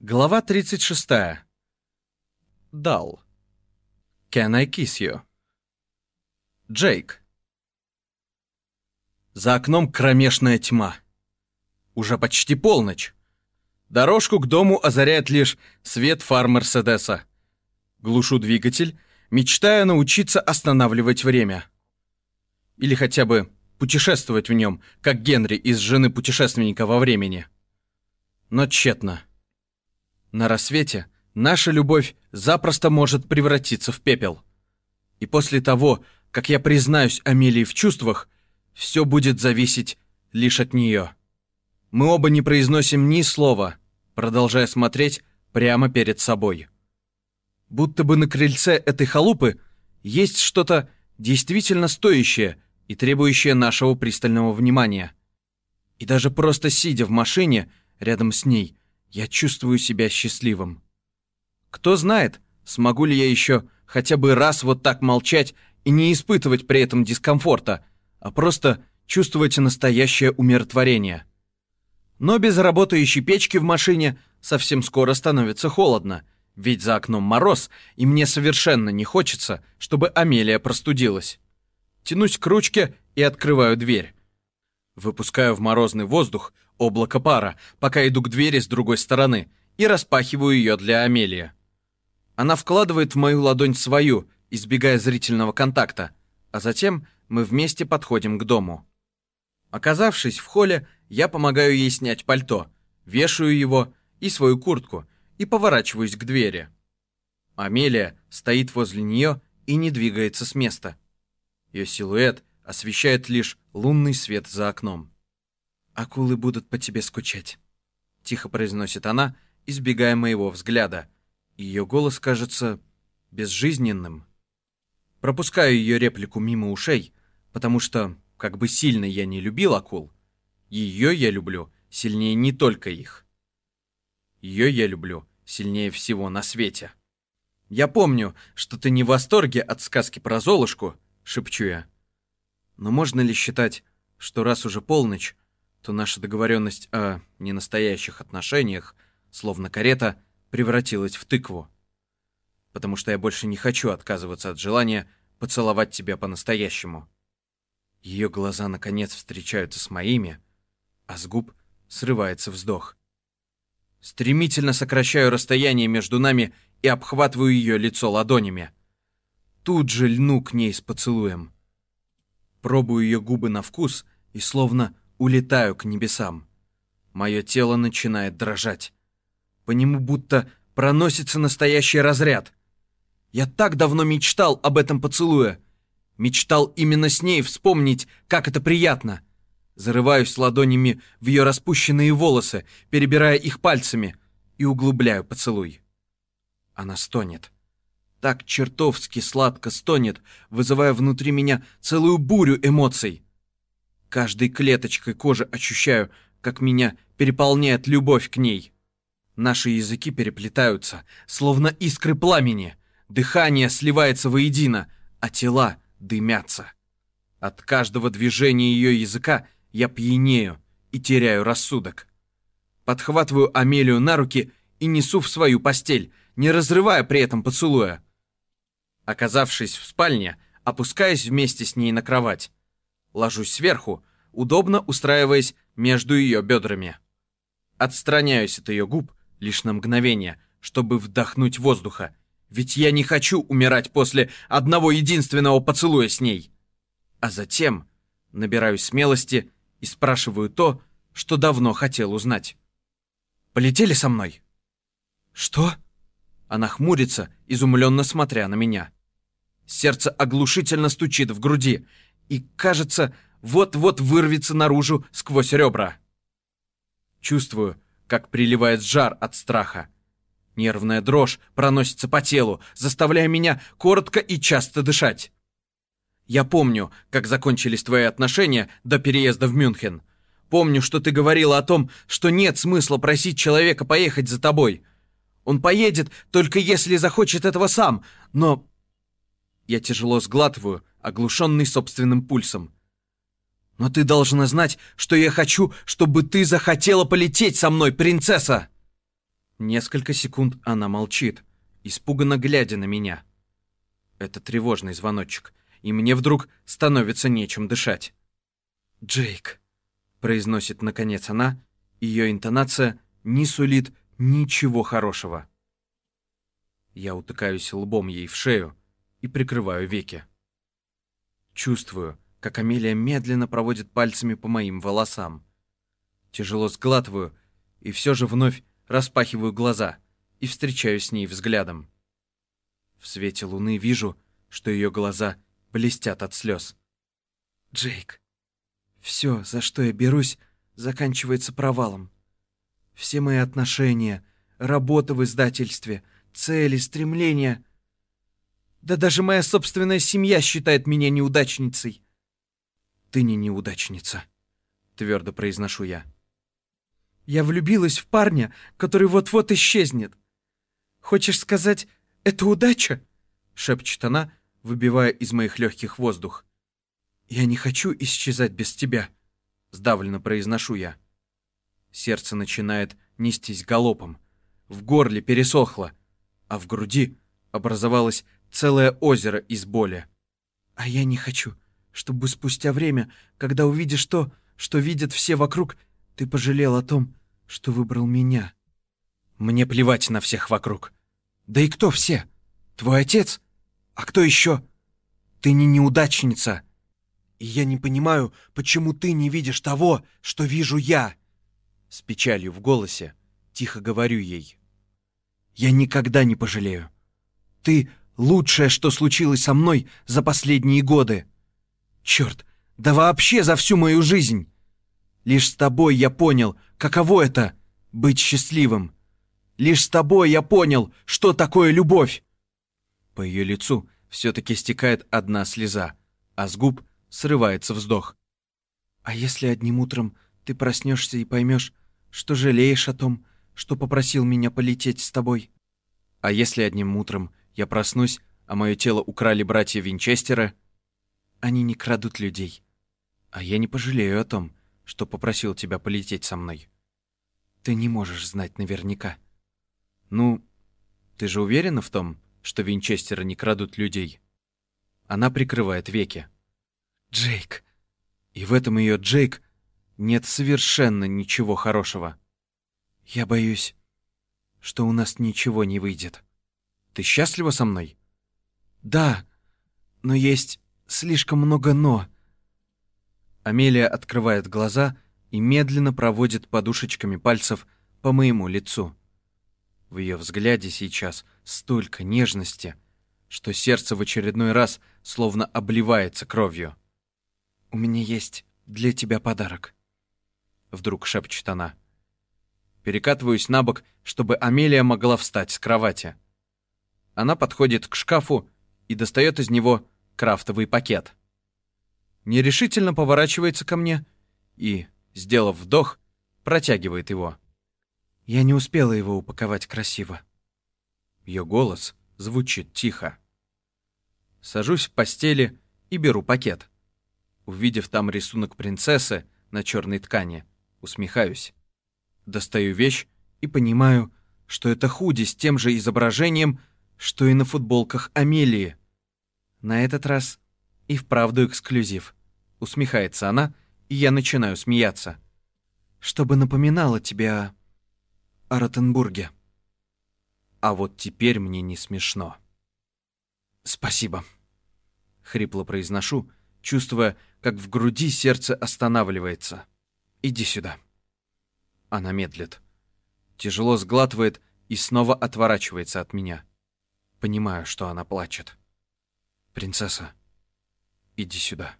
Глава 36. Дал. Can I kiss you? Джейк. За окном кромешная тьма. Уже почти полночь. Дорожку к дому озаряет лишь свет фар Мерседеса. Глушу двигатель, мечтая научиться останавливать время. Или хотя бы путешествовать в нем, как Генри из «Жены путешественника во времени». Но тщетно. На рассвете наша любовь запросто может превратиться в пепел. И после того, как я признаюсь Амелии в чувствах, все будет зависеть лишь от нее. Мы оба не произносим ни слова, продолжая смотреть прямо перед собой. Будто бы на крыльце этой халупы есть что-то действительно стоящее и требующее нашего пристального внимания. И даже просто сидя в машине рядом с ней, я чувствую себя счастливым. Кто знает, смогу ли я еще хотя бы раз вот так молчать и не испытывать при этом дискомфорта, а просто чувствовать настоящее умиротворение. Но без работающей печки в машине совсем скоро становится холодно, ведь за окном мороз, и мне совершенно не хочется, чтобы Амелия простудилась. Тянусь к ручке и открываю дверь. Выпускаю в морозный воздух облако пара, пока иду к двери с другой стороны и распахиваю ее для Амелии. Она вкладывает в мою ладонь свою, избегая зрительного контакта, а затем мы вместе подходим к дому. Оказавшись в холле, я помогаю ей снять пальто, вешаю его и свою куртку и поворачиваюсь к двери. Амелия стоит возле нее и не двигается с места. Ее силуэт освещает лишь лунный свет за окном. «Акулы будут по тебе скучать», — тихо произносит она, избегая моего взгляда. Ее голос кажется безжизненным. Пропускаю ее реплику мимо ушей, потому что, как бы сильно я не любил акул, ее я люблю сильнее не только их. Ее я люблю сильнее всего на свете. «Я помню, что ты не в восторге от сказки про Золушку», — шепчу я. «Но можно ли считать, что раз уже полночь, то наша договоренность о ненастоящих отношениях, словно карета, превратилась в тыкву. Потому что я больше не хочу отказываться от желания поцеловать тебя по-настоящему. Ее глаза наконец встречаются с моими, а с губ срывается вздох. Стремительно сокращаю расстояние между нами и обхватываю ее лицо ладонями. Тут же льну к ней с поцелуем. Пробую ее губы на вкус и словно улетаю к небесам. Мое тело начинает дрожать. По нему будто проносится настоящий разряд. Я так давно мечтал об этом поцелуе. Мечтал именно с ней вспомнить, как это приятно. Зарываюсь ладонями в ее распущенные волосы, перебирая их пальцами, и углубляю поцелуй. Она стонет. Так чертовски сладко стонет, вызывая внутри меня целую бурю эмоций. Каждой клеточкой кожи ощущаю, как меня переполняет любовь к ней. Наши языки переплетаются, словно искры пламени. Дыхание сливается воедино, а тела дымятся. От каждого движения ее языка я пьянею и теряю рассудок. Подхватываю Амелию на руки и несу в свою постель, не разрывая при этом поцелуя. Оказавшись в спальне, опускаюсь вместе с ней на кровать. Ложусь сверху, удобно устраиваясь между ее бедрами. Отстраняюсь от ее губ лишь на мгновение, чтобы вдохнуть воздуха, ведь я не хочу умирать после одного единственного поцелуя с ней. А затем набираюсь смелости и спрашиваю то, что давно хотел узнать. «Полетели со мной?» «Что?» Она хмурится, изумленно смотря на меня. Сердце оглушительно стучит в груди, и, кажется, вот-вот вырвется наружу сквозь ребра. Чувствую, как приливает жар от страха. Нервная дрожь проносится по телу, заставляя меня коротко и часто дышать. Я помню, как закончились твои отношения до переезда в Мюнхен. Помню, что ты говорила о том, что нет смысла просить человека поехать за тобой. Он поедет, только если захочет этого сам, но... Я тяжело сглатываю, оглушенный собственным пульсом. Но ты должна знать, что я хочу, чтобы ты захотела полететь со мной, принцесса!» Несколько секунд она молчит, испуганно глядя на меня. Это тревожный звоночек, и мне вдруг становится нечем дышать. «Джейк», — произносит наконец она, ее интонация не сулит ничего хорошего. Я утыкаюсь лбом ей в шею и прикрываю веки. Чувствую, как Амелия медленно проводит пальцами по моим волосам. Тяжело сглатываю и все же вновь распахиваю глаза и встречаюсь с ней взглядом. В свете луны вижу, что ее глаза блестят от слез. «Джейк, все, за что я берусь, заканчивается провалом. Все мои отношения, работа в издательстве, цели, стремления. Да даже моя собственная семья считает меня неудачницей. Ты не неудачница, твердо произношу я. Я влюбилась в парня, который вот-вот исчезнет. Хочешь сказать, это удача? шепчет она, выбивая из моих легких воздух. «Я не хочу исчезать без тебя», — сдавленно произношу я. Сердце начинает нестись галопом. В горле пересохло, а в груди образовалось целое озеро из боли. «А я не хочу, чтобы спустя время, когда увидишь то, что видят все вокруг, ты пожалел о том, что выбрал меня». «Мне плевать на всех вокруг. Да и кто все? Твой отец? А кто еще? Ты не неудачница!» И я не понимаю, почему ты не видишь того, что вижу я. С печалью в голосе тихо говорю ей. Я никогда не пожалею. Ты лучшее, что случилось со мной за последние годы. Черт, да вообще за всю мою жизнь. Лишь с тобой я понял, каково это — быть счастливым. Лишь с тобой я понял, что такое любовь. По ее лицу все-таки стекает одна слеза, а с губ срывается вздох. «А если одним утром ты проснешься и поймешь, что жалеешь о том, что попросил меня полететь с тобой? А если одним утром я проснусь, а мое тело украли братья Винчестера? Они не крадут людей. А я не пожалею о том, что попросил тебя полететь со мной. Ты не можешь знать наверняка. Ну, ты же уверена в том, что Винчестеры не крадут людей?» Она прикрывает веки. Джейк. И в этом ее Джейк нет совершенно ничего хорошего. Я боюсь, что у нас ничего не выйдет. Ты счастлива со мной? Да, но есть слишком много «но». Амелия открывает глаза и медленно проводит подушечками пальцев по моему лицу. В ее взгляде сейчас столько нежности, что сердце в очередной раз словно обливается кровью. «У меня есть для тебя подарок», — вдруг шепчет она. Перекатываюсь на бок, чтобы Амелия могла встать с кровати. Она подходит к шкафу и достает из него крафтовый пакет. Нерешительно поворачивается ко мне и, сделав вдох, протягивает его. Я не успела его упаковать красиво. Ее голос звучит тихо. Сажусь в постели и беру пакет. Увидев там рисунок принцессы на черной ткани, усмехаюсь. Достаю вещь и понимаю, что это худи с тем же изображением, что и на футболках Амелии. На этот раз и вправду эксклюзив. Усмехается она, и я начинаю смеяться. Чтобы напоминало тебе о... о Ротенбурге. А вот теперь мне не смешно. «Спасибо», — хрипло произношу, чувствуя, как в груди сердце останавливается. «Иди сюда». Она медлит. Тяжело сглатывает и снова отворачивается от меня. Понимаю, что она плачет. «Принцесса, иди сюда».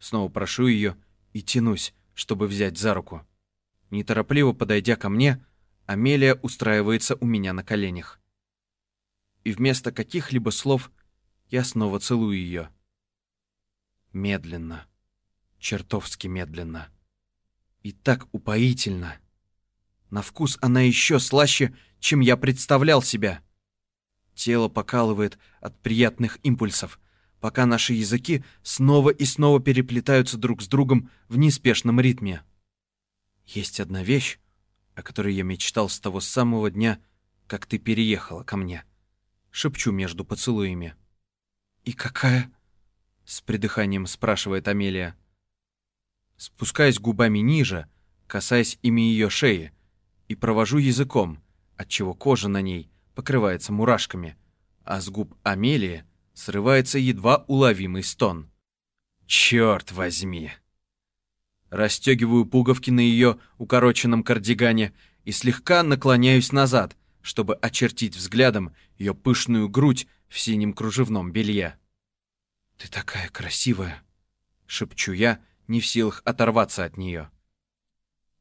Снова прошу ее и тянусь, чтобы взять за руку. Неторопливо подойдя ко мне, Амелия устраивается у меня на коленях. И вместо каких-либо слов я снова целую ее. Медленно. Чертовски медленно. И так упоительно. На вкус она еще слаще, чем я представлял себя. Тело покалывает от приятных импульсов, пока наши языки снова и снова переплетаются друг с другом в неспешном ритме. Есть одна вещь, о которой я мечтал с того самого дня, как ты переехала ко мне. Шепчу между поцелуями. «И какая?» — с придыханием спрашивает Амелия. Спускаясь губами ниже, касаясь ими ее шеи, и провожу языком, отчего кожа на ней покрывается мурашками, а с губ Амелии срывается едва уловимый стон. «Черт возьми!» Растегиваю пуговки на ее укороченном кардигане и слегка наклоняюсь назад, чтобы очертить взглядом ее пышную грудь в синем кружевном белье. «Ты такая красивая!» — шепчу я, не в силах оторваться от нее.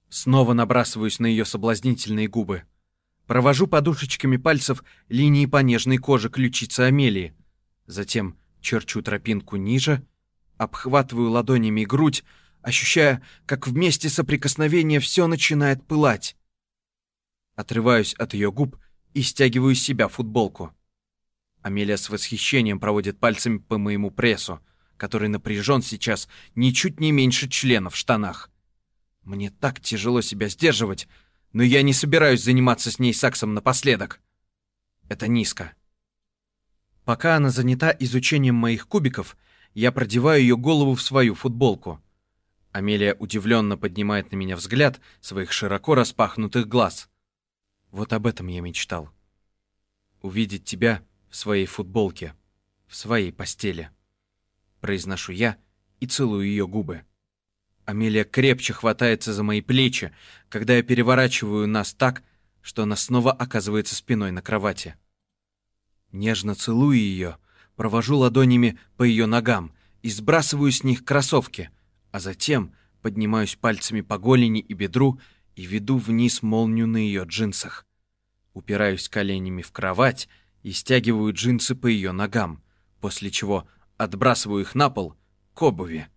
Снова набрасываюсь на ее соблазнительные губы. Провожу подушечками пальцев линии по нежной коже ключицы Амелии. Затем черчу тропинку ниже, обхватываю ладонями грудь, ощущая, как вместе соприкосновения все начинает пылать. Отрываюсь от ее губ и стягиваю с себя футболку. Амелия с восхищением проводит пальцами по моему прессу, который напряжен сейчас ничуть не меньше члена в штанах. Мне так тяжело себя сдерживать, но я не собираюсь заниматься с ней сексом напоследок. Это низко. Пока она занята изучением моих кубиков, я продеваю ее голову в свою футболку. Амелия удивленно поднимает на меня взгляд своих широко распахнутых глаз. Вот об этом я мечтал. Увидеть тебя в своей футболке, в своей постели. Произношу я и целую ее губы. Амелия крепче хватается за мои плечи, когда я переворачиваю нас так, что она снова оказывается спиной на кровати. Нежно целую ее, провожу ладонями по ее ногам и сбрасываю с них кроссовки, а затем поднимаюсь пальцами по голени и бедру и веду вниз молнию на ее джинсах. Упираюсь коленями в кровать и стягиваю джинсы по ее ногам, после чего отбрасываю их на пол к обуви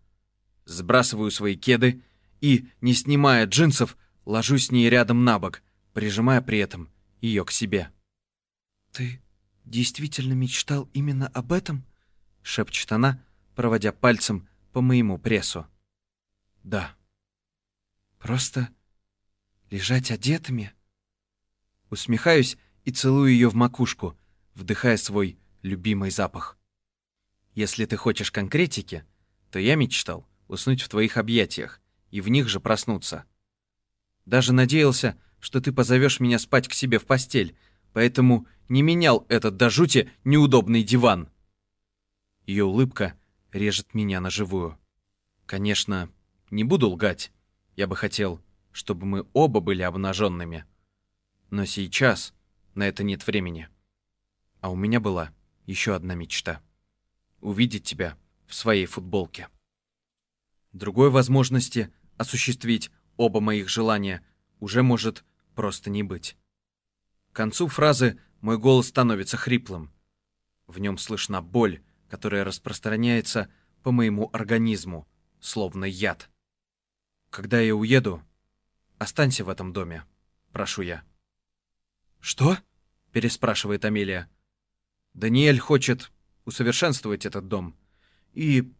сбрасываю свои кеды и, не снимая джинсов, ложусь с ней рядом на бок, прижимая при этом ее к себе. «Ты действительно мечтал именно об этом?» — шепчет она, проводя пальцем по моему прессу. «Да». «Просто лежать одетыми?» Усмехаюсь и целую ее в макушку, вдыхая свой любимый запах. Если ты хочешь конкретики, то я мечтал уснуть в твоих объятиях и в них же проснуться. Даже надеялся, что ты позовешь меня спать к себе в постель, поэтому не менял этот до жути неудобный диван. Ее улыбка режет меня на живую. Конечно, не буду лгать. Я бы хотел, чтобы мы оба были обнаженными. Но сейчас на это нет времени. А у меня была еще одна мечта. Увидеть тебя в своей футболке. Другой возможности осуществить оба моих желания уже может просто не быть. К концу фразы мой голос становится хриплым. В нем слышна боль, которая распространяется по моему организму, словно яд. Когда я уеду, останься в этом доме, прошу я. «Что?» — переспрашивает Амелия. «Даниэль хочет усовершенствовать этот дом. И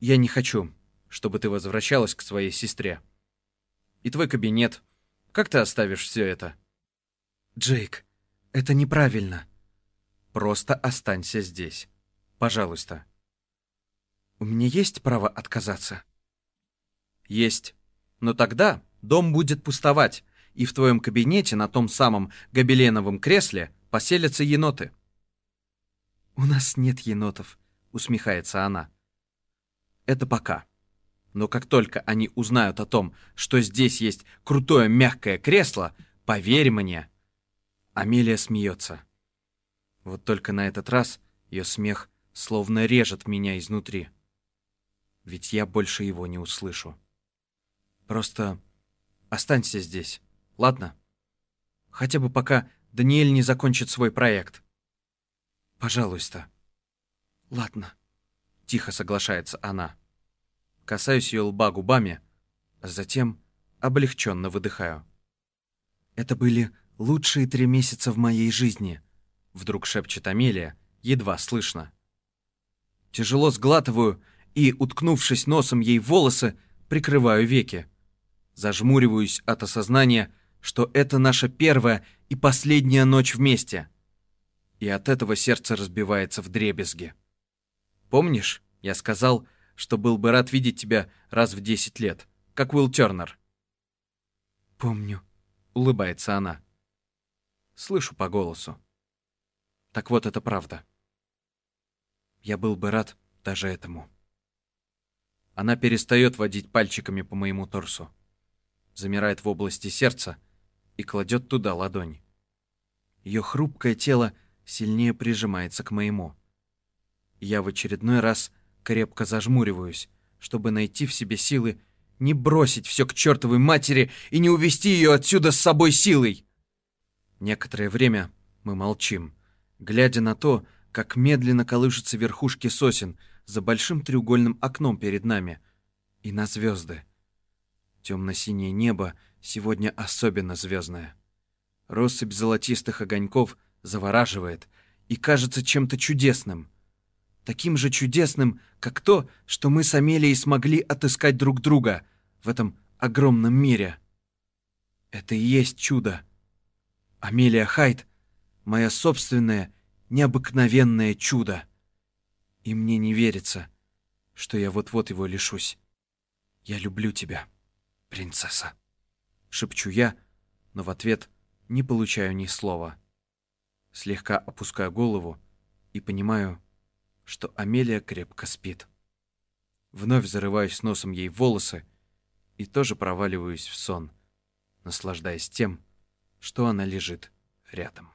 я не хочу, чтобы ты возвращалась к своей сестре. И твой кабинет. Как ты оставишь все это? Джейк, это неправильно. Просто останься здесь. Пожалуйста. У меня есть право отказаться? Есть. Но тогда дом будет пустовать, и в твоем кабинете на том самом гобеленовом кресле поселятся еноты. «У нас нет енотов», — усмехается она. «Это пока. Но как только они узнают о том, что здесь есть крутое мягкое кресло, поверь мне. Амелия смеется. Вот только на этот раз ее смех словно режет меня изнутри. Ведь я больше его не услышу. Просто останься здесь, ладно? Хотя бы пока Даниэль не закончит свой проект. Пожалуйста. Ладно. Тихо соглашается она касаюсь ее лба губами, а затем облегченно выдыхаю. «Это были лучшие три месяца в моей жизни», — вдруг шепчет Амелия, едва слышно. Тяжело сглатываю и, уткнувшись носом ей в волосы, прикрываю веки. Зажмуриваюсь от осознания, что это наша первая и последняя ночь вместе. И от этого сердце разбивается в дребезги. Помнишь, я сказал, что был бы рад видеть тебя раз в десять лет, как Уилл Тернер?» «Помню», — улыбается она. Слышу по голосу. Так вот, это правда. Я был бы рад даже этому. Она перестает водить пальчиками по моему торсу, замирает в области сердца и кладет туда ладонь. Ее хрупкое тело сильнее прижимается к моему. Я в очередной раз крепко зажмуриваюсь, чтобы найти в себе силы не бросить все к чертовой матери и не увести ее отсюда с собой силой. Некоторое время мы молчим, глядя на то, как медленно колышутся верхушки сосен за большим треугольным окном перед нами, и на звезды. Темно-синее небо сегодня особенно звездное. Россыпь золотистых огоньков завораживает и кажется чем-то чудесным. Таким же чудесным, как то, что мы с Амелией смогли отыскать друг друга в этом огромном мире. Это и есть чудо. Амелия Хайт — моя собственная необыкновенное чудо. И мне не верится, что я вот-вот его лишусь. Я люблю тебя, принцесса. Шепчу я, но в ответ не получаю ни слова. Слегка опускаю голову и понимаю, что Амелия крепко спит. Вновь зарываюсь носом ей в волосы и тоже проваливаюсь в сон, наслаждаясь тем, что она лежит рядом.